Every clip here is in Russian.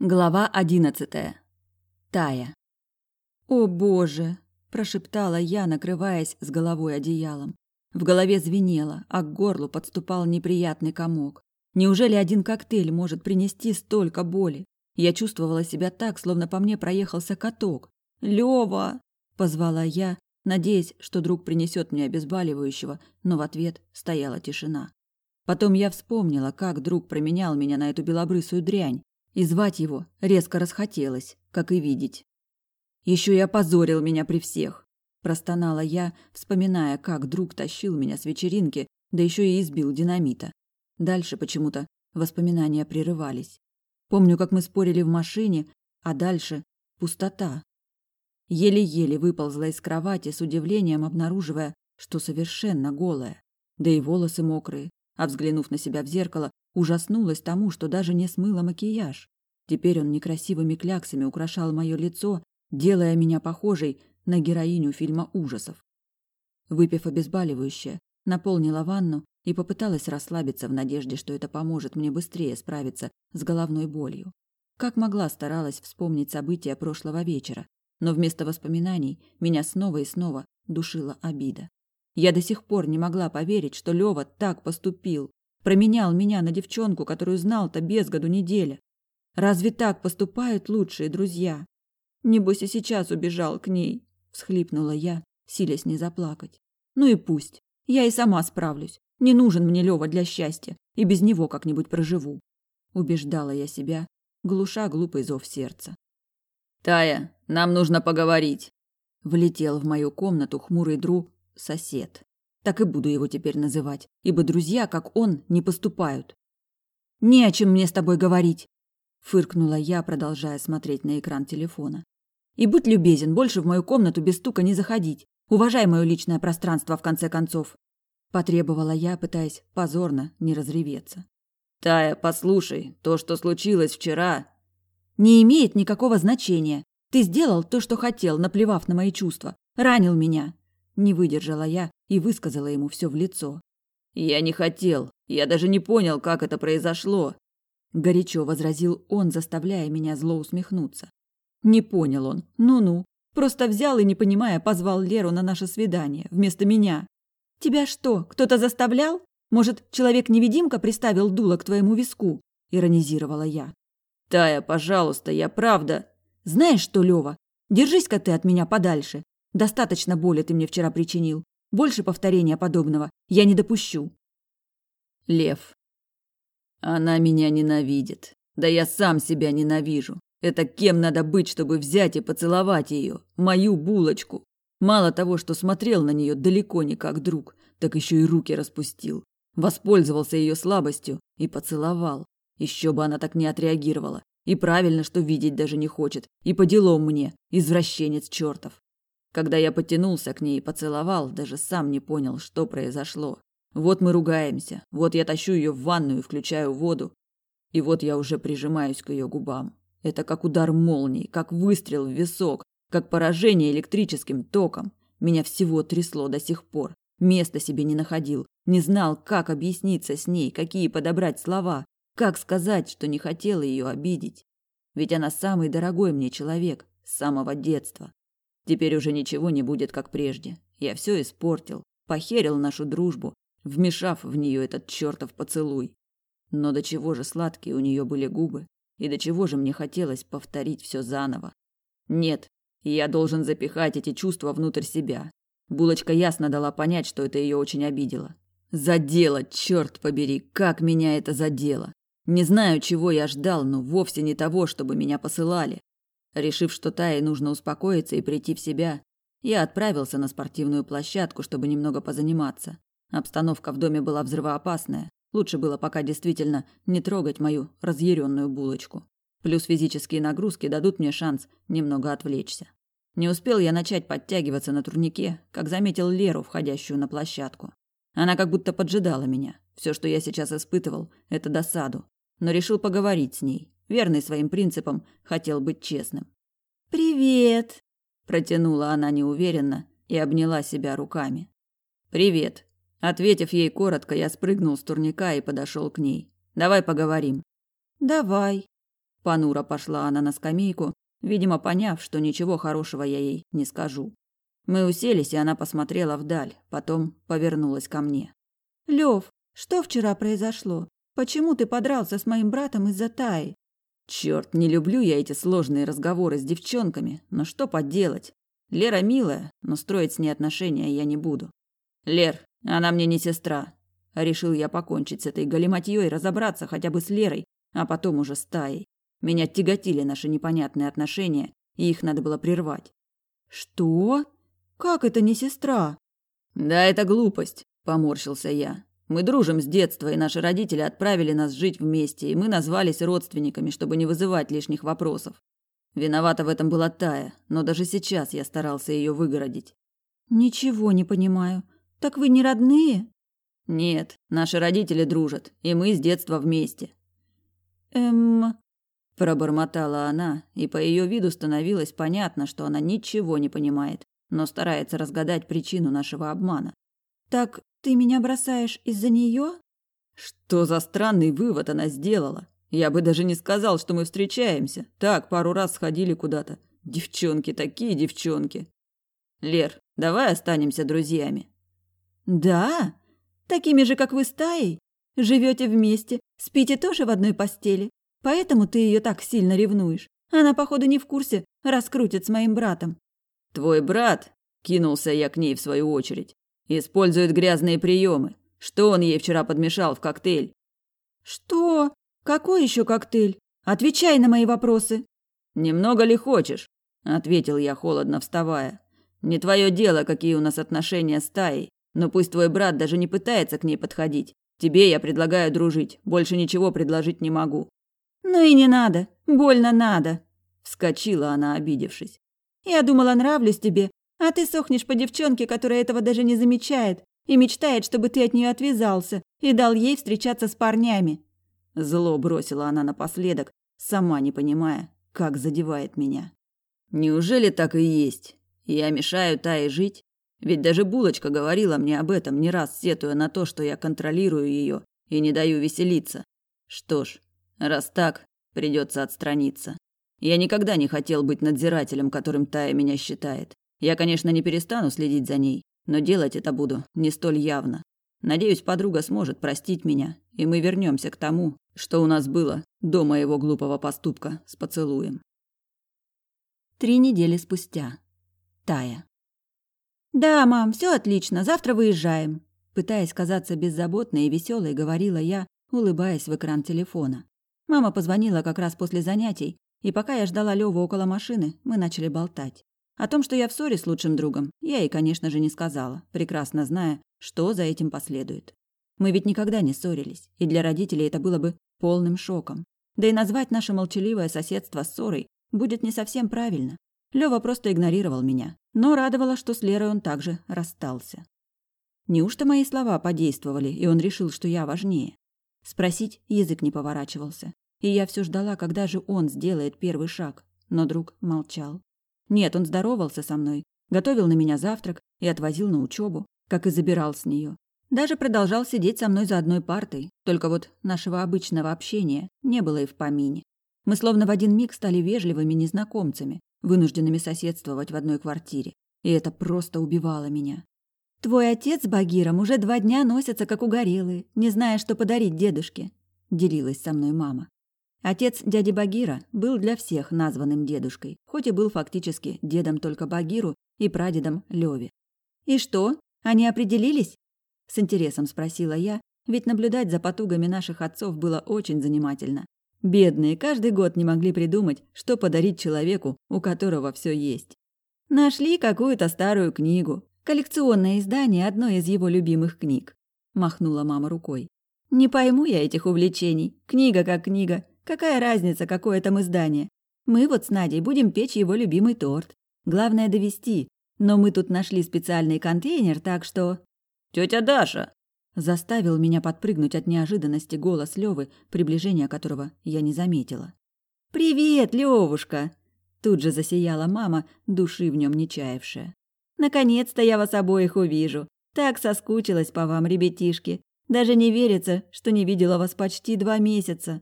Глава одиннадцатая. Тая. «О боже!» – прошептала я, накрываясь с головой одеялом. В голове звенело, а к горлу подступал неприятный комок. Неужели один коктейль может принести столько боли? Я чувствовала себя так, словно по мне проехался каток. «Лёва!» – позвала я, надеясь, что друг принесет мне обезболивающего, но в ответ стояла тишина. Потом я вспомнила, как друг променял меня на эту белобрысую дрянь, и звать его резко расхотелось, как и видеть. Еще и опозорил меня при всех. Простонала я, вспоминая, как друг тащил меня с вечеринки, да еще и избил динамита. Дальше почему-то воспоминания прерывались. Помню, как мы спорили в машине, а дальше пустота. Еле-еле выползла из кровати с удивлением, обнаруживая, что совершенно голая, да и волосы мокрые, а взглянув на себя в зеркало, Ужаснулась тому, что даже не смыла макияж. Теперь он некрасивыми кляксами украшал мое лицо, делая меня похожей на героиню фильма ужасов. Выпив обезболивающее, наполнила ванну и попыталась расслабиться в надежде, что это поможет мне быстрее справиться с головной болью. Как могла, старалась вспомнить события прошлого вечера, но вместо воспоминаний меня снова и снова душила обида. Я до сих пор не могла поверить, что Лёва так поступил. Променял меня на девчонку, которую знал-то без году неделя. Разве так поступают лучшие друзья? Небось и сейчас убежал к ней, всхлипнула я, силясь не заплакать. Ну и пусть. Я и сама справлюсь. Не нужен мне Лёва для счастья, и без него как-нибудь проживу. Убеждала я себя, глуша глупый зов сердца. Тая, нам нужно поговорить. Влетел в мою комнату хмурый друг сосед. Так и буду его теперь называть, ибо друзья, как он, не поступают. «Не о чем мне с тобой говорить», – фыркнула я, продолжая смотреть на экран телефона. «И будь любезен, больше в мою комнату без стука не заходить. Уважай мое личное пространство, в конце концов», – потребовала я, пытаясь позорно не разреветься. «Тая, послушай, то, что случилось вчера...» «Не имеет никакого значения. Ты сделал то, что хотел, наплевав на мои чувства. Ранил меня. Не выдержала я и высказала ему все в лицо. «Я не хотел. Я даже не понял, как это произошло», – горячо возразил он, заставляя меня зло усмехнуться. Не понял он. Ну-ну. Просто взял и, не понимая, позвал Леру на наше свидание вместо меня. «Тебя что, кто-то заставлял? Может, человек-невидимка приставил дуло к твоему виску?» – иронизировала я. «Тая, пожалуйста, я правда...» «Знаешь что, Лёва, держись-ка ты от меня подальше. Достаточно боли ты мне вчера причинил. Больше повторения подобного я не допущу. Лев. Она меня ненавидит. Да я сам себя ненавижу. Это кем надо быть, чтобы взять и поцеловать ее, мою булочку? Мало того, что смотрел на нее далеко не как друг, так еще и руки распустил. Воспользовался ее слабостью и поцеловал. Еще бы она так не отреагировала. И правильно, что видеть даже не хочет. И по делам мне, извращенец чертов. Когда я потянулся к ней и поцеловал, даже сам не понял, что произошло. Вот мы ругаемся, вот я тащу ее в ванную и включаю воду, и вот я уже прижимаюсь к ее губам. Это как удар молнии, как выстрел в висок, как поражение электрическим током. Меня всего трясло до сих пор. Места себе не находил, не знал, как объясниться с ней, какие подобрать слова, как сказать, что не хотела ее обидеть. Ведь она самый дорогой мне человек с самого детства. Теперь уже ничего не будет, как прежде. Я все испортил, похерил нашу дружбу, вмешав в нее этот чертов поцелуй. Но до чего же сладкие у нее были губы, и до чего же мне хотелось повторить все заново. Нет, я должен запихать эти чувства внутрь себя. Булочка ясно дала понять, что это ее очень обидело. Задело, черт побери, как меня это задело. Не знаю, чего я ждал, но вовсе не того, чтобы меня посылали. Решив, что Тае нужно успокоиться и прийти в себя, я отправился на спортивную площадку, чтобы немного позаниматься. Обстановка в доме была взрывоопасная. Лучше было пока действительно не трогать мою разъяренную булочку. Плюс физические нагрузки дадут мне шанс немного отвлечься. Не успел я начать подтягиваться на турнике, как заметил Леру, входящую на площадку. Она как будто поджидала меня. Все, что я сейчас испытывал, это досаду. Но решил поговорить с ней верный своим принципам, хотел быть честным. «Привет!» – протянула она неуверенно и обняла себя руками. «Привет!» Ответив ей коротко, я спрыгнул с турника и подошел к ней. «Давай поговорим». «Давай». Понуро пошла она на скамейку, видимо, поняв, что ничего хорошего я ей не скажу. Мы уселись, и она посмотрела вдаль, потом повернулась ко мне. Лев, что вчера произошло? Почему ты подрался с моим братом из-за Таи? Черт, не люблю я эти сложные разговоры с девчонками, но что поделать? Лера милая, но строить с ней отношения я не буду. Лер, она мне не сестра. Решил я покончить с этой галиматьей разобраться хотя бы с Лерой, а потом уже с Таей. Меня тяготили наши непонятные отношения, и их надо было прервать. Что? Как это не сестра? Да это глупость, поморщился я. Мы дружим с детства, и наши родители отправили нас жить вместе, и мы назвались родственниками, чтобы не вызывать лишних вопросов. Виновата в этом была Тая, но даже сейчас я старался ее выгородить. Ничего не понимаю. Так вы не родные? Нет, наши родители дружат, и мы с детства вместе. Эм, пробормотала она, и по ее виду становилось понятно, что она ничего не понимает, но старается разгадать причину нашего обмана. Так ты меня бросаешь из-за нее? Что за странный вывод она сделала? Я бы даже не сказал, что мы встречаемся. Так, пару раз сходили куда-то. Девчонки такие девчонки. Лер, давай останемся друзьями. Да? Такими же, как вы стаей? Живете вместе, спите тоже в одной постели. Поэтому ты ее так сильно ревнуешь. Она, походу, не в курсе, раскрутит с моим братом. Твой брат, кинулся я к ней в свою очередь, Использует грязные приемы. Что он ей вчера подмешал в коктейль? Что? Какой еще коктейль? Отвечай на мои вопросы. Немного ли хочешь? ответил я холодно, вставая. Не твое дело, какие у нас отношения с Таей, но пусть твой брат даже не пытается к ней подходить. Тебе я предлагаю дружить, больше ничего предложить не могу. Ну и не надо, больно надо, вскочила она, обидевшись. Я думала, нравлюсь тебе, а ты сохнешь по девчонке, которая этого даже не замечает и мечтает, чтобы ты от нее отвязался и дал ей встречаться с парнями. Зло бросила она напоследок, сама не понимая, как задевает меня. Неужели так и есть? Я мешаю Тае жить? Ведь даже Булочка говорила мне об этом, не раз сетуя на то, что я контролирую ее и не даю веселиться. Что ж, раз так, придется отстраниться. Я никогда не хотел быть надзирателем, которым Тая меня считает. Я, конечно, не перестану следить за ней, но делать это буду не столь явно. Надеюсь, подруга сможет простить меня, и мы вернемся к тому, что у нас было до моего глупого поступка с поцелуем. Три недели спустя. Тая. «Да, мам, все отлично, завтра выезжаем», пытаясь казаться беззаботной и веселой, говорила я, улыбаясь в экран телефона. Мама позвонила как раз после занятий, и пока я ждала Лёву около машины, мы начали болтать. О том, что я в ссоре с лучшим другом, я ей, конечно же, не сказала, прекрасно зная, что за этим последует. Мы ведь никогда не ссорились, и для родителей это было бы полным шоком. Да и назвать наше молчаливое соседство ссорой будет не совсем правильно. Лёва просто игнорировал меня, но радовало, что с Лерой он также расстался. Неужто мои слова подействовали, и он решил, что я важнее? Спросить язык не поворачивался, и я все ждала, когда же он сделает первый шаг, но друг молчал. Нет, он здоровался со мной, готовил на меня завтрак и отвозил на учебу, как и забирал с нее. Даже продолжал сидеть со мной за одной партой, только вот нашего обычного общения не было и в помине. Мы словно в один миг стали вежливыми незнакомцами, вынужденными соседствовать в одной квартире. И это просто убивало меня. «Твой отец с Багиром уже два дня носятся, как угорелые, не зная, что подарить дедушке», – делилась со мной мама. Отец дяди Багира был для всех названным дедушкой, хоть и был фактически дедом только Багиру и прадедом Леве. «И что, они определились?» – с интересом спросила я, ведь наблюдать за потугами наших отцов было очень занимательно. Бедные каждый год не могли придумать, что подарить человеку, у которого все есть. Нашли какую-то старую книгу, коллекционное издание одной из его любимых книг. Махнула мама рукой. Не пойму я этих увлечений. Книга как книга. Какая разница, какое там издание? Мы вот с Надей будем печь его любимый торт. Главное довести. Но мы тут нашли специальный контейнер, так что... Тетя Даша!» Заставил меня подпрыгнуть от неожиданности голос Левы, приближения которого я не заметила. «Привет, Левушка!» Тут же засияла мама, души в нем не чаявшая. «Наконец-то я вас обоих увижу. Так соскучилась по вам, ребятишки. Даже не верится, что не видела вас почти два месяца.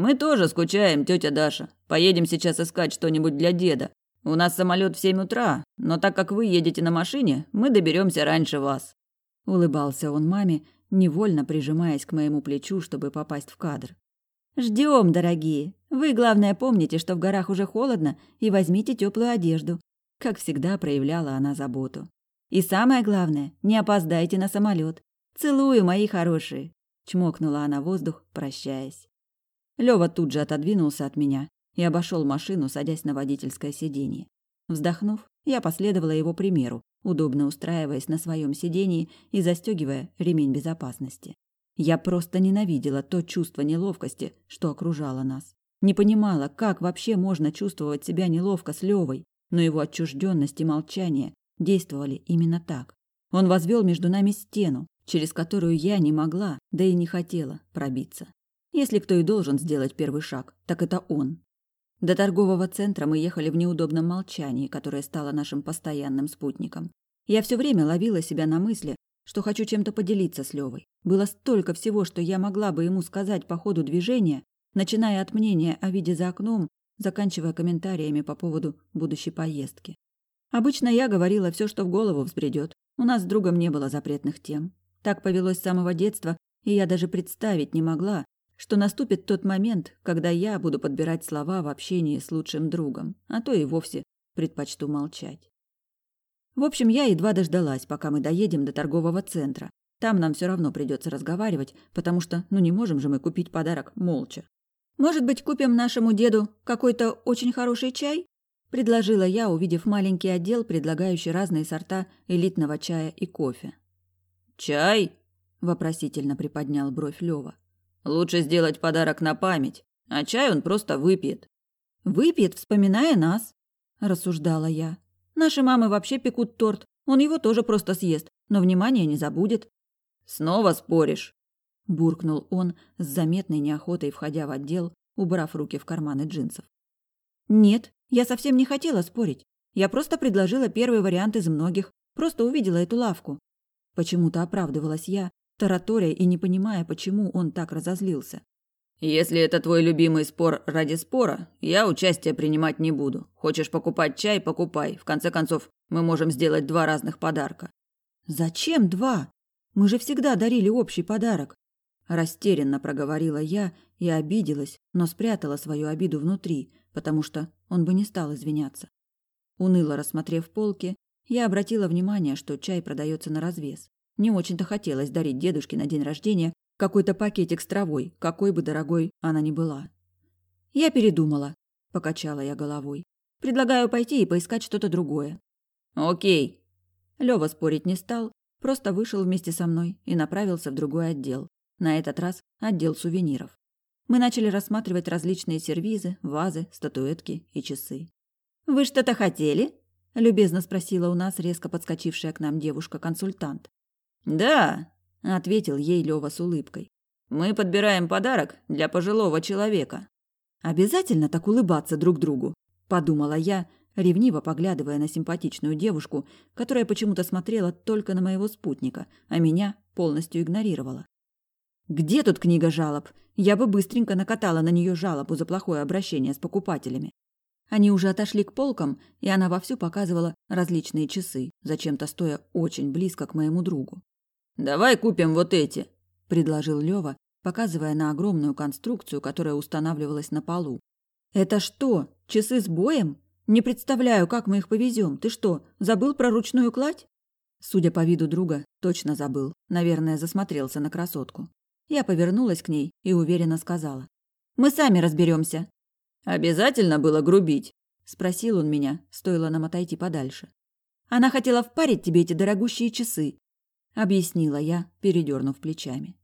Мы тоже скучаем, тетя Даша. Поедем сейчас искать что-нибудь для деда. У нас самолет в семь утра, но так как вы едете на машине, мы доберемся раньше вас. Улыбался он маме, невольно прижимаясь к моему плечу, чтобы попасть в кадр. Ждем, дорогие. Вы, главное, помните, что в горах уже холодно, и возьмите теплую одежду. Как всегда проявляла она заботу. И самое главное, не опоздайте на самолет. Целую, мои хорошие. Чмокнула она воздух, прощаясь. Лёва тут же отодвинулся от меня и обошел машину, садясь на водительское сиденье. Вздохнув, я последовала его примеру, удобно устраиваясь на своем сиденье и застегивая ремень безопасности. Я просто ненавидела то чувство неловкости, что окружало нас. Не понимала, как вообще можно чувствовать себя неловко с Левой, но его отчужденность и молчание действовали именно так. Он возвел между нами стену, через которую я не могла, да и не хотела пробиться. Если кто и должен сделать первый шаг, так это он. До торгового центра мы ехали в неудобном молчании, которое стало нашим постоянным спутником. Я все время ловила себя на мысли, что хочу чем-то поделиться с Левой. Было столько всего, что я могла бы ему сказать по ходу движения, начиная от мнения о виде за окном, заканчивая комментариями по поводу будущей поездки. Обычно я говорила все, что в голову взбредет. У нас с другом не было запретных тем. Так повелось с самого детства, и я даже представить не могла, что наступит тот момент, когда я буду подбирать слова в общении с лучшим другом, а то и вовсе предпочту молчать. В общем, я едва дождалась, пока мы доедем до торгового центра. Там нам все равно придется разговаривать, потому что, ну не можем же мы купить подарок молча. Может быть, купим нашему деду какой-то очень хороший чай? предложила я, увидев маленький отдел, предлагающий разные сорта элитного чая и кофе. Чай? вопросительно приподнял бровь Лёва. Лучше сделать подарок на память, а чай он просто выпьет. Выпьет, вспоминая нас, рассуждала я. Наши мамы вообще пекут торт, он его тоже просто съест, но внимания не забудет. Снова споришь? буркнул он с заметной неохотой, входя в отдел, убрав руки в карманы джинсов. Нет, я совсем не хотела спорить. Я просто предложила первый вариант из многих, просто увидела эту лавку. Почему-то оправдывалась я, тараторя и не понимая, почему он так разозлился. Если это твой любимый спор ради спора, я участия принимать не буду. Хочешь покупать чай покупай. В конце концов, мы можем сделать два разных подарка. Зачем два? Мы же всегда дарили общий подарок. Растерянно проговорила я и обиделась, но спрятала свою обиду внутри, потому что он бы не стал извиняться. Уныло рассмотрев полки, я обратила внимание, что чай продается на развес. Не очень-то хотелось дарить дедушке на день рождения какой-то пакетик с травой, какой бы дорогой она ни была. Я передумала, покачала я головой. Предлагаю пойти и поискать что-то другое. О'кей. Лёва спорить не стал, просто вышел вместе со мной и направился в другой отдел. На этот раз отдел сувениров. Мы начали рассматривать различные сервизы, вазы, статуэтки и часы. «Вы что-то хотели?» – любезно спросила у нас резко подскочившая к нам девушка-консультант. «Да», – ответил ей Лёва с улыбкой. «Мы подбираем подарок для пожилого человека». «Обязательно так улыбаться друг другу», – подумала я, ревниво поглядывая на симпатичную девушку, которая почему-то смотрела только на моего спутника, а меня полностью игнорировала. «Где тут книга жалоб? Я бы быстренько накатала на нее жалобу за плохое обращение с покупателями». Они уже отошли к полкам, и она вовсю показывала различные часы, зачем-то стоя очень близко к моему другу. Давай купим вот эти, предложил Лёва, показывая на огромную конструкцию, которая устанавливалась на полу. Это что, часы с боем? Не представляю, как мы их повезем. Ты что, забыл про ручную кладь? Судя по виду друга, точно забыл. Наверное, засмотрелся на красотку. Я повернулась к ней и уверенно сказала: "Мы сами разберемся. Обязательно было грубить, спросил он меня, стоило нам отойти подальше. Она хотела впарить тебе эти дорогущие часы, – объяснила я, передернув плечами.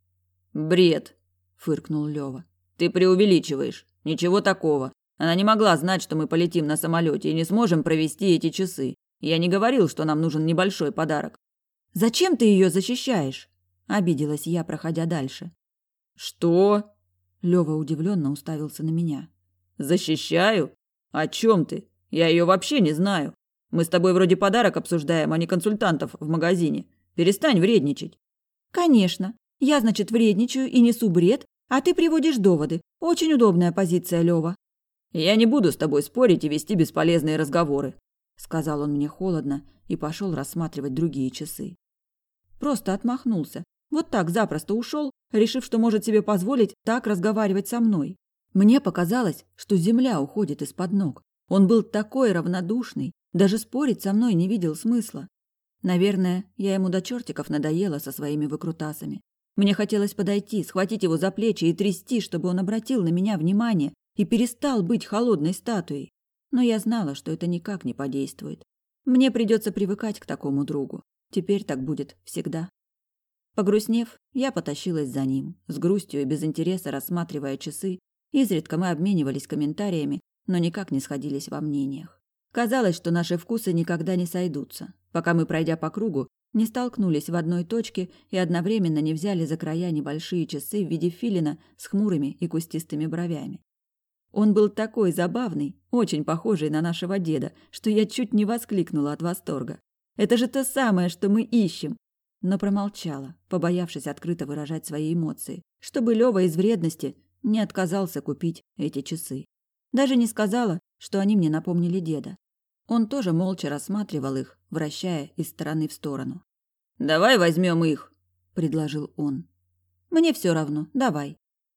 «Бред!» – фыркнул Лёва. «Ты преувеличиваешь. Ничего такого. Она не могла знать, что мы полетим на самолете и не сможем провести эти часы. Я не говорил, что нам нужен небольшой подарок». «Зачем ты ее защищаешь?» – обиделась я, проходя дальше. «Что?» – Лёва удивленно уставился на меня. «Защищаю? О чем ты? Я ее вообще не знаю. Мы с тобой вроде подарок обсуждаем, а не консультантов в магазине. Перестань вредничать. Конечно. Я, значит, вредничаю и несу бред, а ты приводишь доводы. Очень удобная позиция, Лёва. Я не буду с тобой спорить и вести бесполезные разговоры, сказал он мне холодно и пошел рассматривать другие часы. Просто отмахнулся. Вот так запросто ушел, решив, что может себе позволить так разговаривать со мной. Мне показалось, что земля уходит из-под ног. Он был такой равнодушный, даже спорить со мной не видел смысла. Наверное, я ему до чертиков надоела со своими выкрутасами. Мне хотелось подойти, схватить его за плечи и трясти, чтобы он обратил на меня внимание и перестал быть холодной статуей. Но я знала, что это никак не подействует. Мне придется привыкать к такому другу. Теперь так будет всегда. Погрустнев, я потащилась за ним, с грустью и без интереса рассматривая часы. Изредка мы обменивались комментариями, но никак не сходились во мнениях. Казалось, что наши вкусы никогда не сойдутся, пока мы, пройдя по кругу, не столкнулись в одной точке и одновременно не взяли за края небольшие часы в виде филина с хмурыми и кустистыми бровями. Он был такой забавный, очень похожий на нашего деда, что я чуть не воскликнула от восторга. Это же то самое, что мы ищем. Но промолчала, побоявшись открыто выражать свои эмоции, чтобы Лёва из вредности не отказался купить эти часы. Даже не сказала, что они мне напомнили деда. Он тоже молча рассматривал их, вращая из стороны в сторону. «Давай возьмем их», — предложил он. «Мне все равно, давай».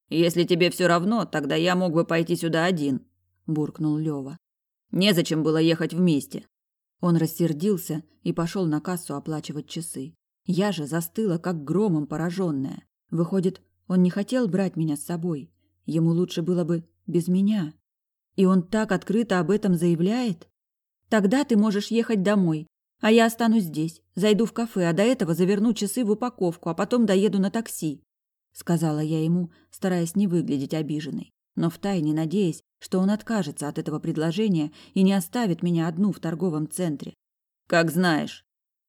«Если тебе все равно, тогда я мог бы пойти сюда один», — буркнул Лёва. «Незачем было ехать вместе». Он рассердился и пошел на кассу оплачивать часы. Я же застыла, как громом пораженная. Выходит, он не хотел брать меня с собой. Ему лучше было бы без меня. И он так открыто об этом заявляет? Тогда ты можешь ехать домой, а я останусь здесь, зайду в кафе, а до этого заверну часы в упаковку, а потом доеду на такси, сказала я ему, стараясь не выглядеть обиженной, но втайне надеясь, что он откажется от этого предложения и не оставит меня одну в торговом центре. Как знаешь,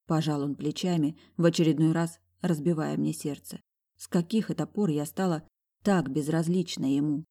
пожал он плечами, в очередной раз разбивая мне сердце. С каких это пор я стала так безразлична ему?